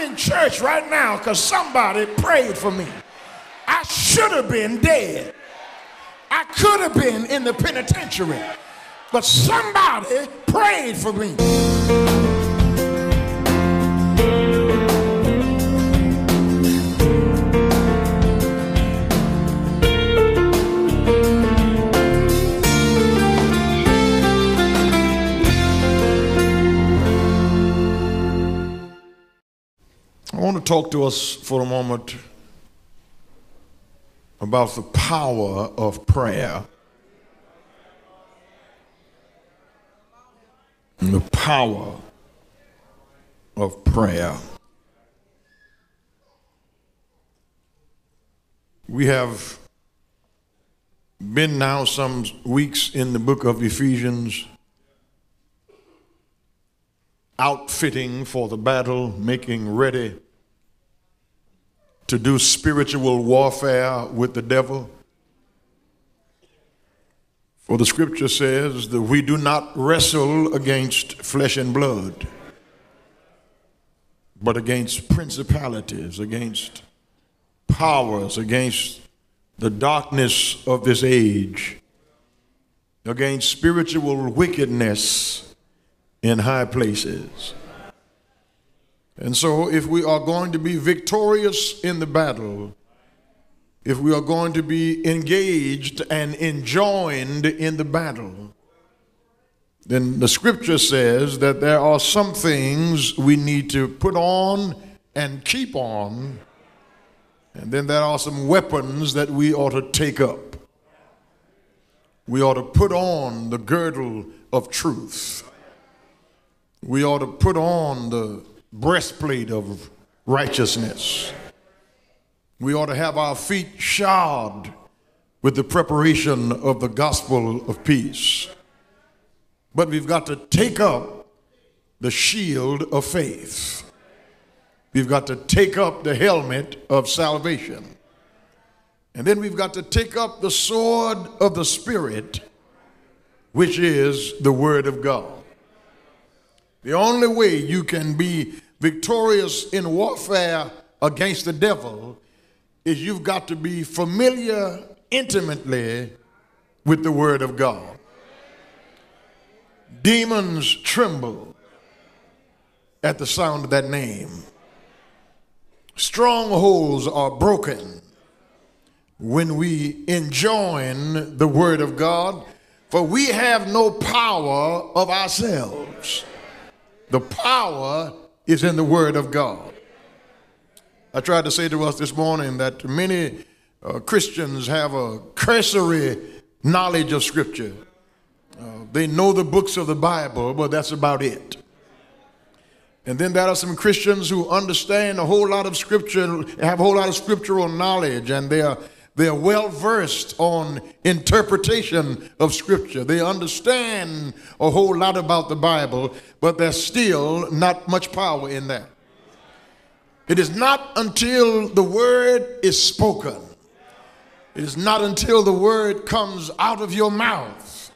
In church right now because somebody prayed for me. I should have been dead. I could have been in the penitentiary, but somebody prayed for me. Want to talk to us for a moment about the power of prayer. The power of prayer. We have been now some weeks in the book of Ephesians, outfitting for the battle, making ready to do spiritual warfare with the devil. For the scripture says that we do not wrestle against flesh and blood, but against principalities, against powers, against the darkness of this age, against spiritual wickedness in high places. And so, if we are going to be victorious in the battle, if we are going to be engaged and enjoined in the battle, then the scripture says that there are some things we need to put on and keep on, and then there are some weapons that we ought to take up. We ought to put on the girdle of truth. We ought to put on the breastplate of righteousness. We ought to have our feet shod with the preparation of the gospel of peace. But we've got to take up the shield of faith. We've got to take up the helmet of salvation. And then we've got to take up the sword of the Spirit, which is the Word of God. The only way you can be victorious in warfare against the devil is you've got to be familiar intimately with the Word of God. Demons tremble at the sound of that name. Strongholds are broken when we enjoin the Word of God, for we have no power of ourselves. The power is in the Word of God. I tried to say to us this morning that many uh, Christians have a cursory knowledge of Scripture. Uh, they know the books of the Bible, but that's about it. And then there are some Christians who understand a whole lot of Scripture, and have a whole lot of scriptural knowledge, and they are they're well versed on interpretation of Scripture. They understand a whole lot about the Bible, but there's still not much power in that. It is not until the Word is spoken, it is not until the Word comes out of your mouth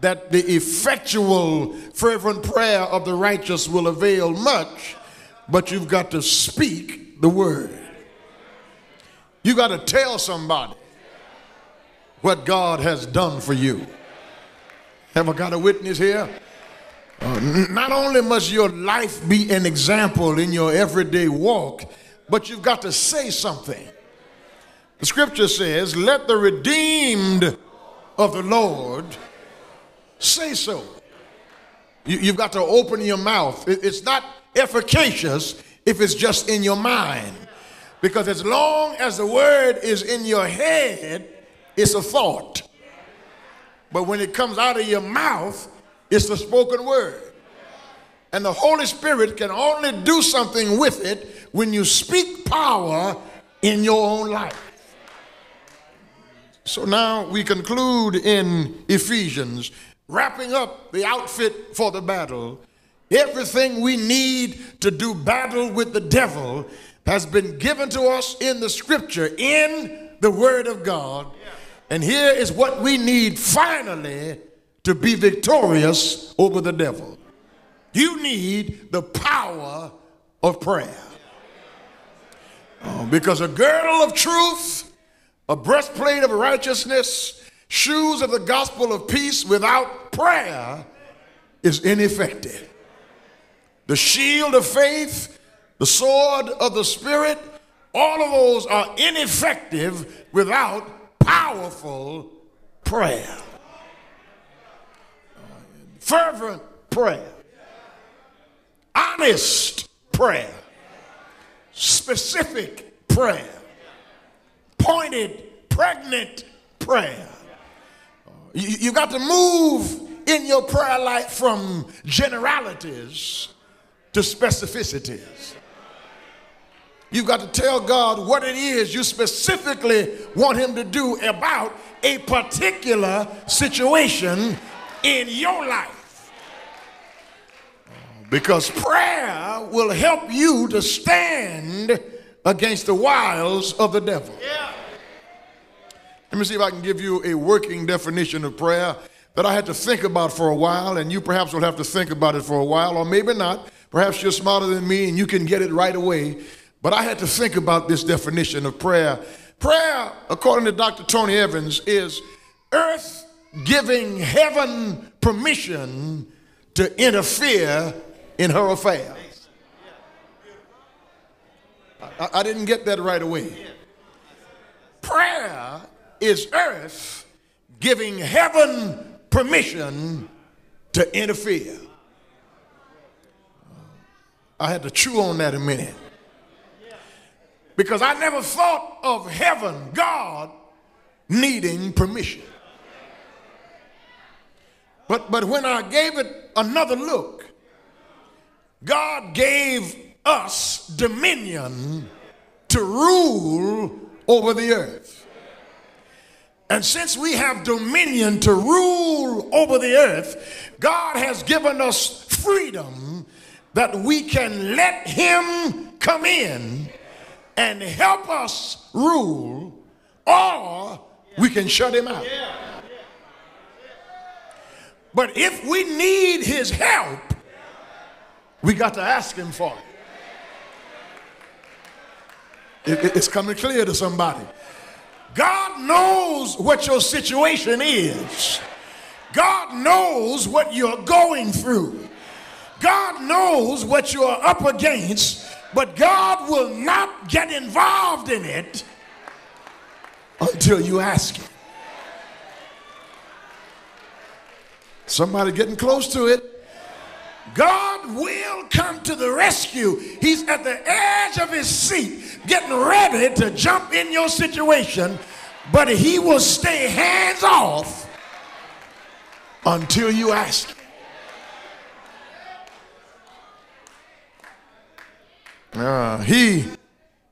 that the effectual, fervent prayer of the righteous will avail much, but you've got to speak the Word. You got to tell somebody what God has done for you. Have I got a witness here? Uh, not only must your life be an example in your everyday walk, but you've got to say something. The scripture says, Let the redeemed of the Lord say so. You, have got to open your mouth. it's not efficacious if it's just in your mind. Because as long as the word is in your head, it's a thought. But when it comes out of your mouth, it's the spoken word. And the Holy Spirit can only do something with it when you speak power in your own life. So now we conclude in Ephesians, wrapping up the outfit for the battle. Everything we need to do battle with the devil has been given to us in the scripture, in the word of God. And here is what we need finally to be victorious over the devil. You need the power of prayer. Uh, because a girdle of truth, a breastplate of righteousness, shoes of the gospel of peace without prayer is ineffective. The shield of faith, the sword of the Spirit, all of those are ineffective without powerful prayer. Fervent prayer. Honest prayer. Specific prayer. Pointed, pregnant prayer. You, got to move in your prayer life from generalities to specificities. You've got to tell God what it is you specifically want Him to do about a particular situation in your life. Because prayer will help you to stand against the wiles of the devil. Let me see if I can give you a working definition of prayer that I had to think about for a while, and you perhaps will have to think about it for a while, or maybe not. Perhaps you're smarter than me and you can get it right away. But I had to think about this definition of prayer. Prayer, according to Dr. Tony Evans, is earth giving heaven permission to interfere in her affairs. I, I didn't get that right away. Prayer is earth giving heaven permission to interfere. I had to chew on that a minute. Because I never thought of heaven, God, needing permission. But, but when I gave it another look, God gave us dominion to rule over the earth. And since we have dominion to rule over the earth, God has given us freedom that we can let Him come in and help us rule, or we can shut Him out. But if we need His help, we got to ask Him for it. it it's coming clear to somebody. God knows what your situation is. God knows what you're going through. God knows what you're up against, but God will not get involved in it until you ask Him. Somebody getting close to it. God will come to the rescue. He's at the edge of his seat, getting ready to jump in your situation, but he will stay hands off until you ask Uh, he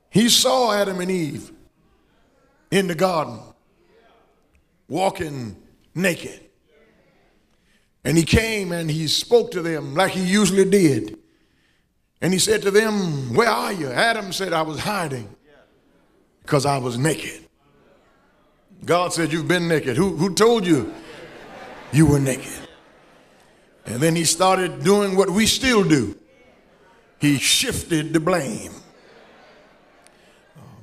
he saw Adam and Eve in the garden walking naked. And he came and he spoke to them like he usually did. And he said to them, Where are you? Adam said, I was hiding because I was naked. God said, You've been naked. Who, who told you you were naked? And then he started doing what we still do. He shifted the blame.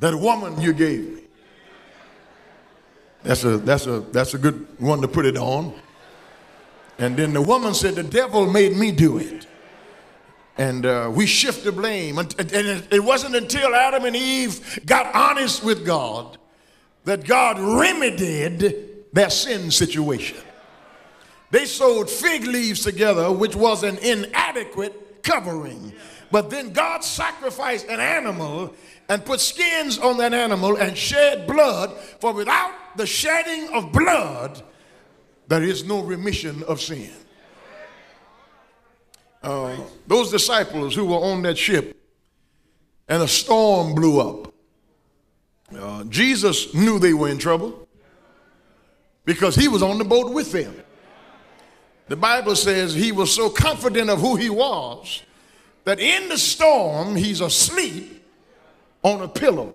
That woman you gave me. That's a, that's a, that's a good one to put it on. And then the woman said, The devil made me do it. And uh, we shift the blame. And, it wasn't until Adam and Eve got honest with God that God remedied their sin situation. They sewed fig leaves together, which was an inadequate covering. But then God sacrificed an animal and put skins on that animal and shed blood, for without the shedding of blood, there is no remission of sin. Uh, those disciples who were on that ship and a storm blew up, uh, Jesus knew they were in trouble because he was on the boat with them. The Bible says he was so confident of who he was that in the storm he's asleep on a pillow.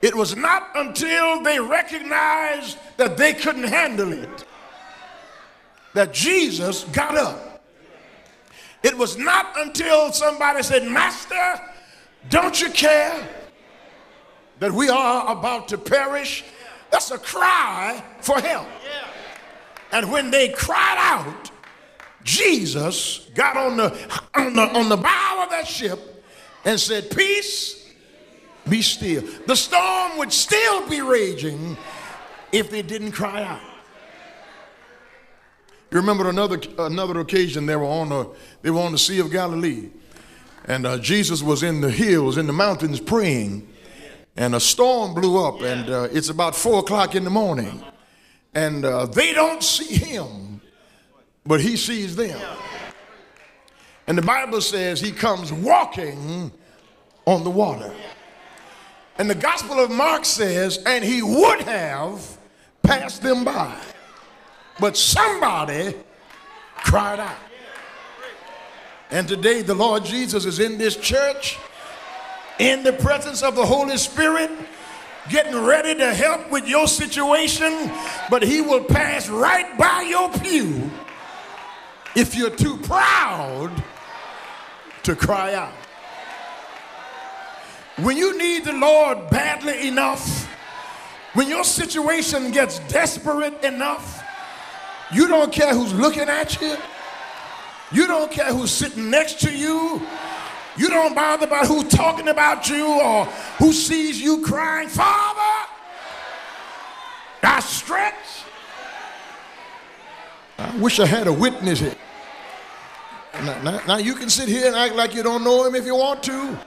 It was not until they recognized that they couldn't handle it that Jesus got up. It was not until somebody said, Master, Don't you care that we are about to perish? That's a cry for help. And when they cried out, Jesus got on the, on the, on the bow of that ship and said, Peace, be still. The storm would still be raging if they didn't cry out. You remember another, another occasion they were, on the, they were on the Sea of Galilee. And uh, Jesus was in the hills, in the mountains praying. And a storm blew up, and uh, it's about four o'clock in the morning. And uh, they don't see him, but he sees them. And the Bible says he comes walking on the water. And the Gospel of Mark says, and he would have passed them by. But somebody cried out. And today the Lord Jesus is in this church in the presence of the Holy Spirit getting ready to help with your situation, but he will pass right by your pew if you're too proud to cry out. When you need the Lord badly enough, when your situation gets desperate enough, you don't care who's looking at you. You don't care who's sitting next to you. You don't bother about who's talking about you or who sees you crying, Father, I stretch. I wish I had a witness here. Now, now, now, you can sit here and act like you don't know him if you want to,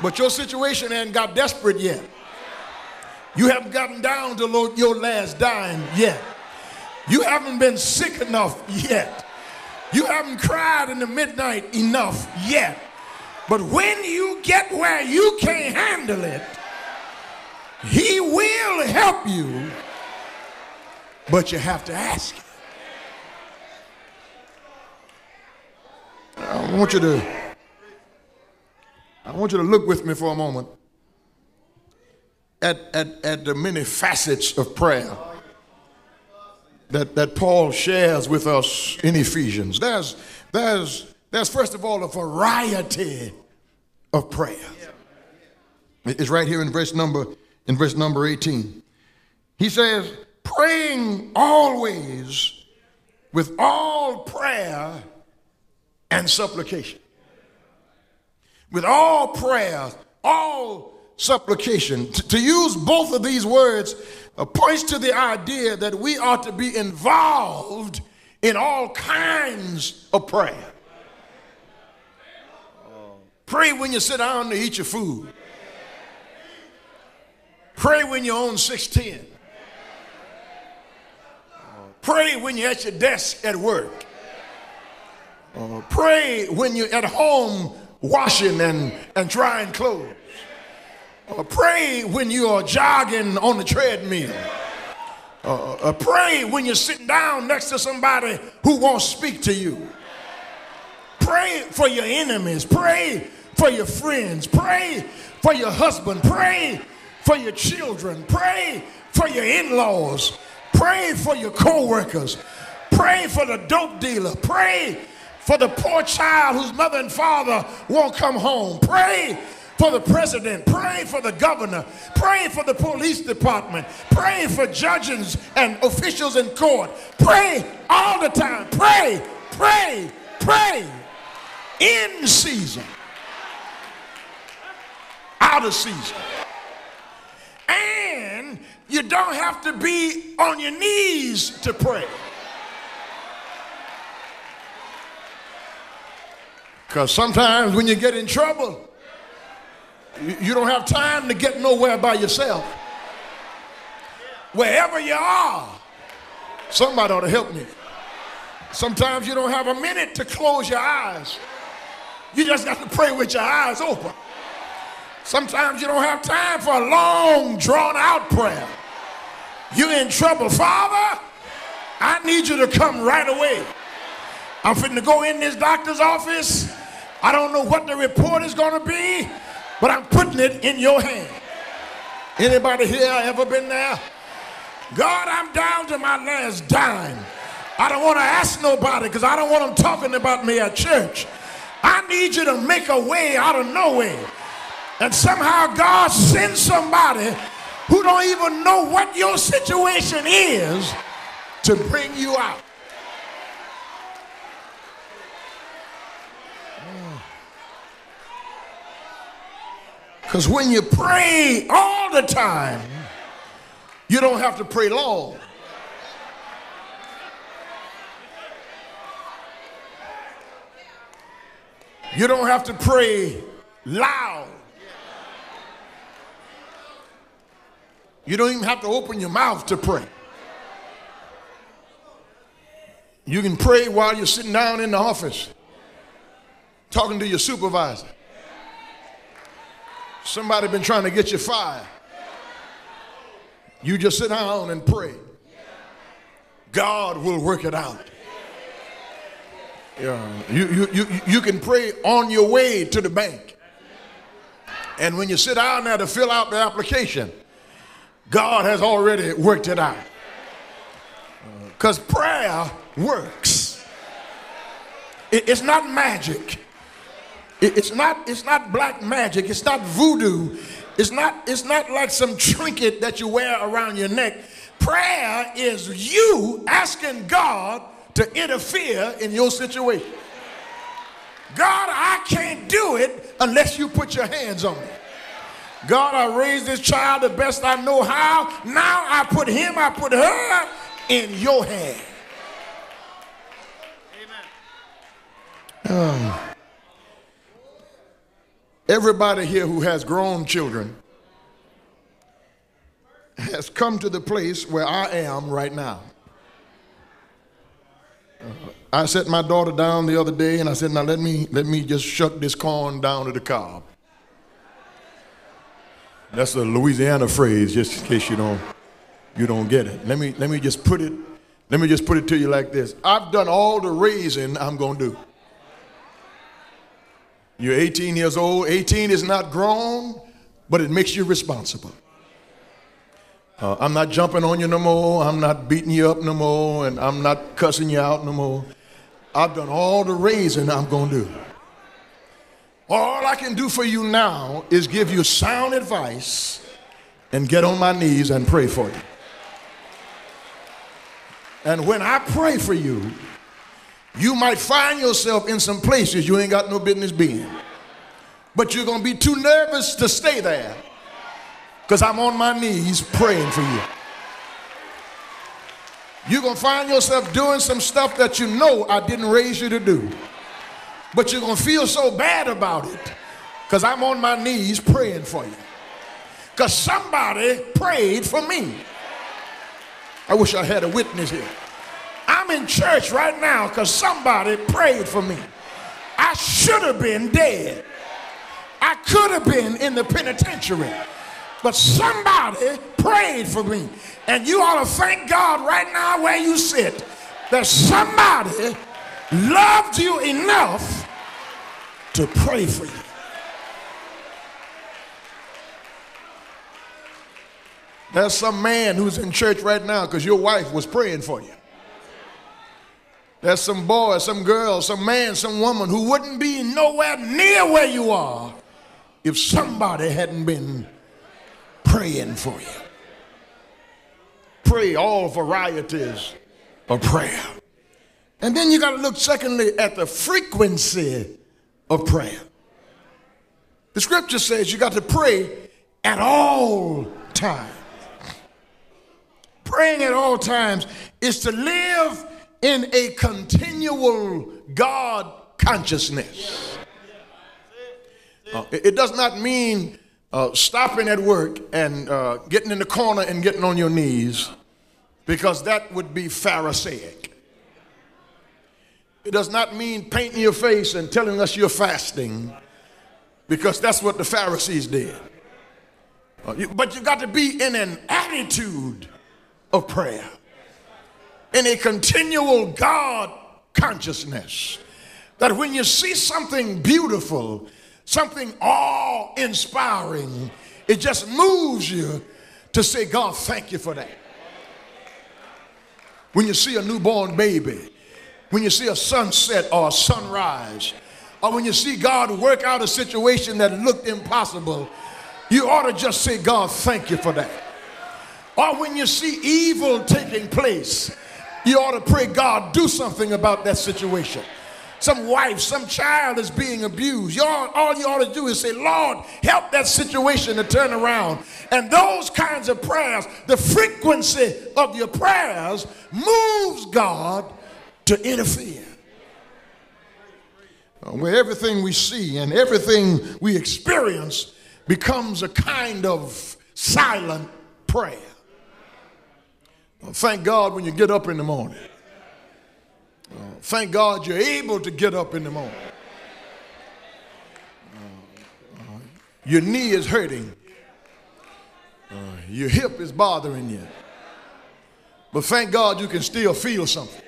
but your situation ain't got desperate yet. You haven't gotten down to your last dime yet. You haven't been sick enough yet. You haven't cried in the midnight enough yet. But when you get where you can't handle it, He will help you, but you have to ask Him. I want you to I want you to look with me for a moment at, at, at the many facets of prayer that, that Paul shares with us in Ephesians. There's, there's, there's first of all a variety of prayer. It's right here in verse number in verse number 18. He says, praying always with all prayer and supplication. With all prayer, all supplication. T- to use both of these words uh, points to the idea that we ought to be involved in all kinds of prayer. Pray when you sit down to eat your food. Pray when you're on 610. Pray when you're at your desk at work. Pray when you're at home washing and, and drying clothes. Uh, pray when you are jogging on the treadmill. Uh, uh, pray when you're sitting down next to somebody who won't speak to you. Pray for your enemies. Pray for your friends. Pray for your husband. Pray for your children. Pray for your in laws. Pray for your co workers. Pray for the dope dealer. Pray for the poor child whose mother and father won't come home. Pray for the president, pray for the governor, pray for the police department, pray for judges and officials in court. Pray all the time. Pray, pray, pray in season, out of season. And you don't have to be on your knees to pray. Because sometimes when you get in trouble, you don't have time to get nowhere by yourself. Wherever you are, somebody ought to help me. Sometimes you don't have a minute to close your eyes. You just got to pray with your eyes open. Sometimes you don't have time for a long, drawn out prayer. You're in trouble. Father, I need you to come right away. I'm fitting to go in this doctor's office. I don't know what the report is going to be but I'm putting it in your hand. Anybody here ever been there? God, I'm down to my last dime. I don't want to ask nobody because I don't want them talking about me at church. I need you to make a way out of no way. And somehow God sends somebody who don't even know what your situation is to bring you out. Because when you pray all the time, you don't have to pray long. You don't have to pray loud. You don't even have to open your mouth to pray. You can pray while you're sitting down in the office talking to your supervisor. Somebody been trying to get you fired. You just sit down and pray. God will work it out. Yeah. You, you, you, you can pray on your way to the bank. And when you sit down there to fill out the application, God has already worked it out. Uh, because prayer works. It, it's not magic. It's not, it's not black magic. It's not voodoo. It's not, it's not like some trinket that you wear around your neck. Prayer is you asking God to interfere in your situation. God, I can't do it unless you put your hands on it. God, I raised this child the best I know how. Now I put him, I put her in your hand. Amen. Um, Everybody here who has grown children has come to the place where I am right now. Uh, I set my daughter down the other day and I said, now let me, let me just shut this corn down to the cob. That's a Louisiana phrase, just in case you don't, you don't get it. Let me, let me just put it, let me just put it to you like this. I've done all the raising I'm gonna do. You're 18 years old. 18 is not grown, but it makes you responsible. Uh, I'm not jumping on you no more. I'm not beating you up no more. And I'm not cussing you out no more. I've done all the raising I'm going to do. All I can do for you now is give you sound advice and get on my knees and pray for you. And when I pray for you, you might find yourself in some places you ain't got no business being. But you're going to be too nervous to stay there because I'm on my knees praying for you. You're going to find yourself doing some stuff that you know I didn't raise you to do. But you're going to feel so bad about it because I'm on my knees praying for you. Because somebody prayed for me. I wish I had a witness here. I'm in church right now because somebody prayed for me. I should have been dead. I could have been in the penitentiary. But somebody prayed for me. And you ought to thank God right now where you sit that somebody loved you enough to pray for you. There's some man who's in church right now because your wife was praying for you. There's some boy, some girl, some man, some woman who wouldn't be nowhere near where you are if somebody hadn't been praying for you. Pray all varieties of prayer. And then you got to look, secondly, at the frequency of prayer. The scripture says you got to pray at all times. Praying at all times is to live in a continual God consciousness. Uh, it, it, does not mean uh, stopping at work and uh, getting in the corner and getting on your knees because that would be Pharisaic. It does not mean painting your face and telling us you're fasting because that's what the Pharisees did. Uh, you, but you got to be in an attitude of prayer in a continual God consciousness. That when you see something beautiful, something awe inspiring, it just moves you to say, God, thank you for that. When you see a newborn baby, when you see a sunset or a sunrise, or when you see God work out a situation that looked impossible, you ought to just say, God, thank you for that. Or when you see evil taking place, you ought to pray, God, do something about that situation. Some wife, some child is being abused. You all, all you ought to do is say, Lord, help that situation to turn around. And those kinds of prayers, the frequency of your prayers moves God to interfere. Uh, where everything we see and everything we experience becomes a kind of silent prayer. Thank God when you get up in the morning. Thank God you're able to get up in the morning. Your knee is hurting. Uh, your hip is bothering you. But thank God you can still feel something.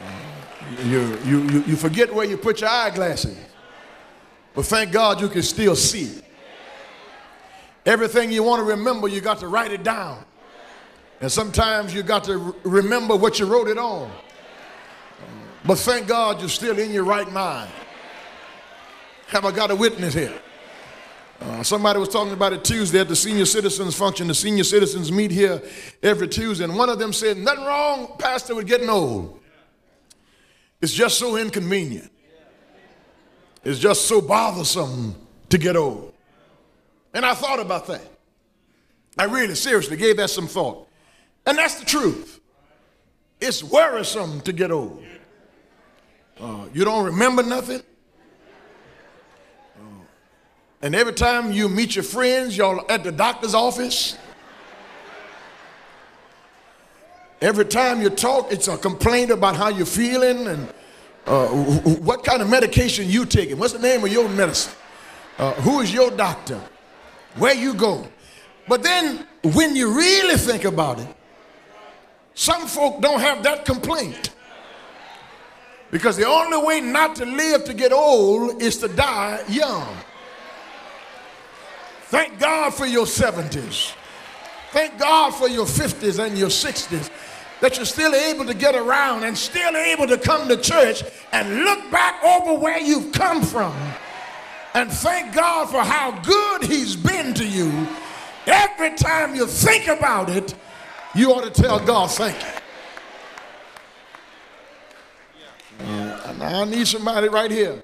Uh, you, you, you, you forget where you put your eyeglasses. But thank God you can still see. Everything you want to remember, you got to write it down. And sometimes you got to remember what you wrote it on. But thank God you're still in your right mind. Have I got a witness here? Uh, somebody was talking about it Tuesday at the senior citizens function. The senior citizens meet here every Tuesday, and one of them said, Nothing wrong, Pastor, with getting old. It's just so inconvenient. It's just so bothersome to get old. And I thought about that. I really seriously gave that some thought. And that's the truth. It's worrisome to get old. Uh, you don't remember nothing. Uh, and every time you meet your friends, y'all at the doctor's office. Every time you talk, it's a complaint about how you're feeling and uh, what kind of medication you taking. What's the name of your medicine? Uh, who is your doctor? Where you go? But then when you really think about it, some folk don't have that complaint. Because the only way not to live to get old is to die young. Thank God for your 70s. Thank God for your 50s and your 60s that you're still able to get around and still able to come to church and look back over where you've come from and thank God for how good He's been to you. Every time you think about it, you ought to tell God thank you. I need somebody right here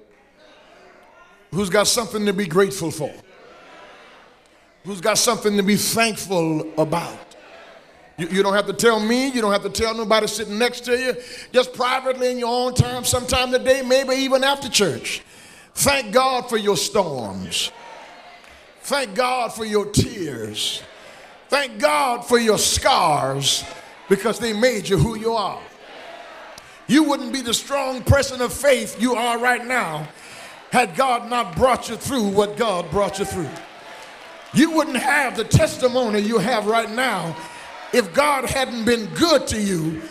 who's got something to be grateful for, who's got something to be thankful about. You, you, don't have to tell me, you don't have to tell nobody sitting next to you, just privately in your own time, sometime today, maybe even after church. Thank God for your storms. Thank God for your tears. Thank God for your scars because they made you who you are. You wouldn't be the strong person of faith you are right now had God not brought you through what God brought you through. You wouldn't have the testimony you have right now if God hadn't been good to you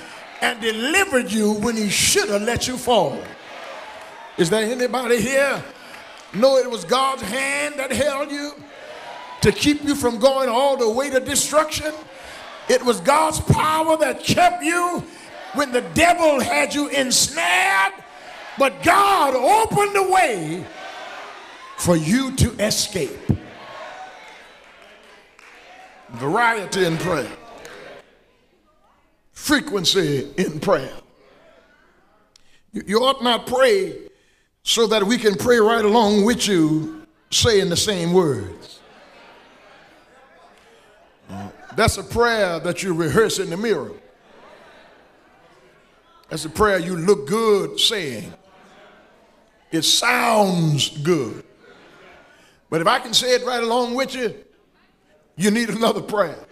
and delivered you when he should have let you fall. Is there anybody here know it was God's hand that held you to keep you from going all the way to destruction? It was God's power that kept you when the devil had you ensnared, but God opened the way for you to escape. Variety in prayer, frequency in prayer. You ought not pray so that we can pray right along with you, saying the same words. That's a prayer that you rehearse in the mirror. That's a prayer you look good saying. It sounds good. But if I can say it right along with you, you need another prayer.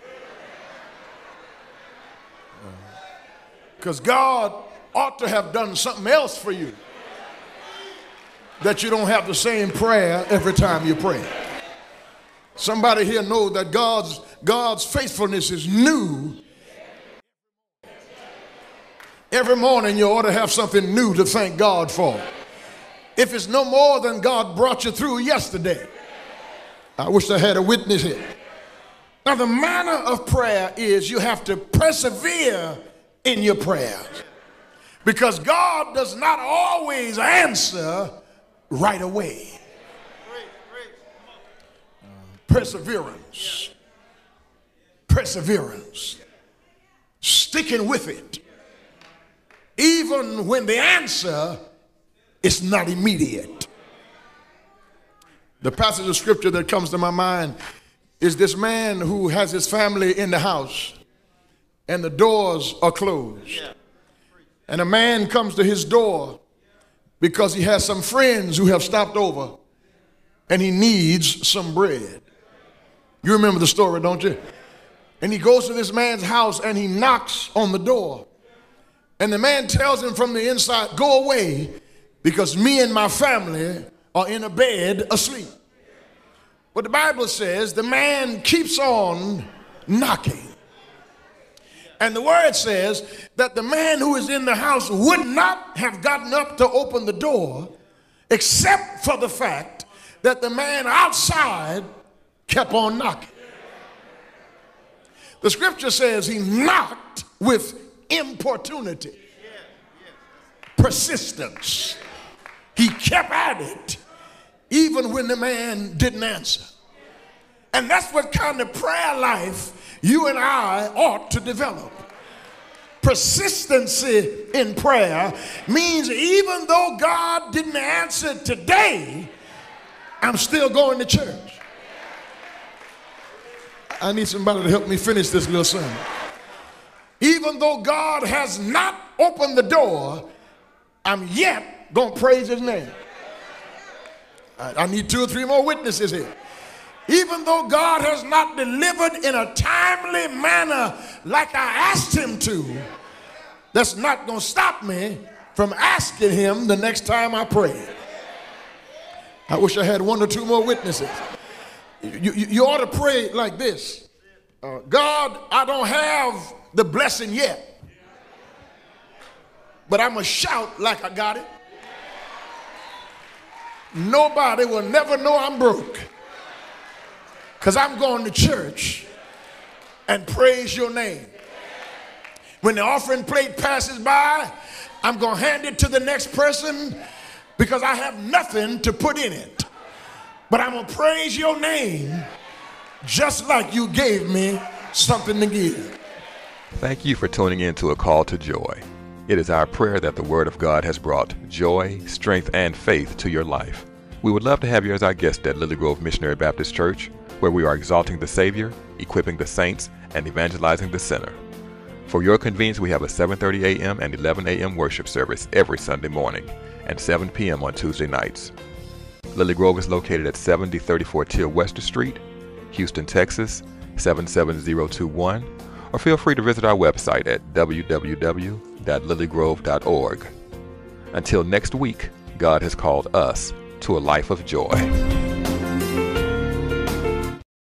Because God ought to have done something else for you that you don't have the same prayer every time you pray. Somebody here know that God's God's faithfulness is new Every morning you ought to have something new to thank God for. If it's no more than God brought you through yesterday. I wish I had a witness here. Now, the manner of prayer is you have to persevere in your prayers. Because God does not always answer right away. Perseverance. Perseverance. Sticking with it. Even when the answer is not immediate. The passage of scripture that comes to my mind is this man who has his family in the house and the doors are closed. And a man comes to his door because he has some friends who have stopped over and he needs some bread. You remember the story, don't you? And he goes to this man's house and he knocks on the door. And the man tells him from the inside, Go away because me and my family are in a bed asleep. But the Bible says the man keeps on knocking. And the word says that the man who is in the house would not have gotten up to open the door except for the fact that the man outside kept on knocking. The scripture says he knocked with importunity, persistence. He kept at it even when the man didn't answer. And that's what kind of prayer life you and I ought to develop. Persistency in prayer means even though God didn't answer today, I'm still going to church. I need somebody to help me finish this little sermon. Even though God has not opened the door, I'm yet going to praise his name. I need two or three more witnesses here. Even though God has not delivered in a timely manner like I asked him to, that's not going to stop me from asking him the next time I pray. I wish I had one or two more witnesses. You, you, you ought to pray like this uh, God, I don't have the blessing yet, but I'm going to shout like I got it. Nobody will never know I'm broke because I'm going to church and praise your name. When the offering plate passes by, I'm going to hand it to the next person because I have nothing to put in it. But I'm going to praise your name just like you gave me something to give. Thank you for tuning in to A Call to Joy. It is our prayer that the Word of God has brought joy, strength, and faith to your life. We would love to have you as our guest at Lily Grove Missionary Baptist Church, where we are exalting the Savior, equipping the saints, and evangelizing the sinner. For your convenience, we have a 7:30 a.m. and 11 a.m. worship service every Sunday morning and 7 p.m. on Tuesday nights. Lily Grove is located at 7034 Till Wester Street, Houston, Texas 77021, or feel free to visit our website at www.lilygrove.org. Until next week, God has called us to a life of joy.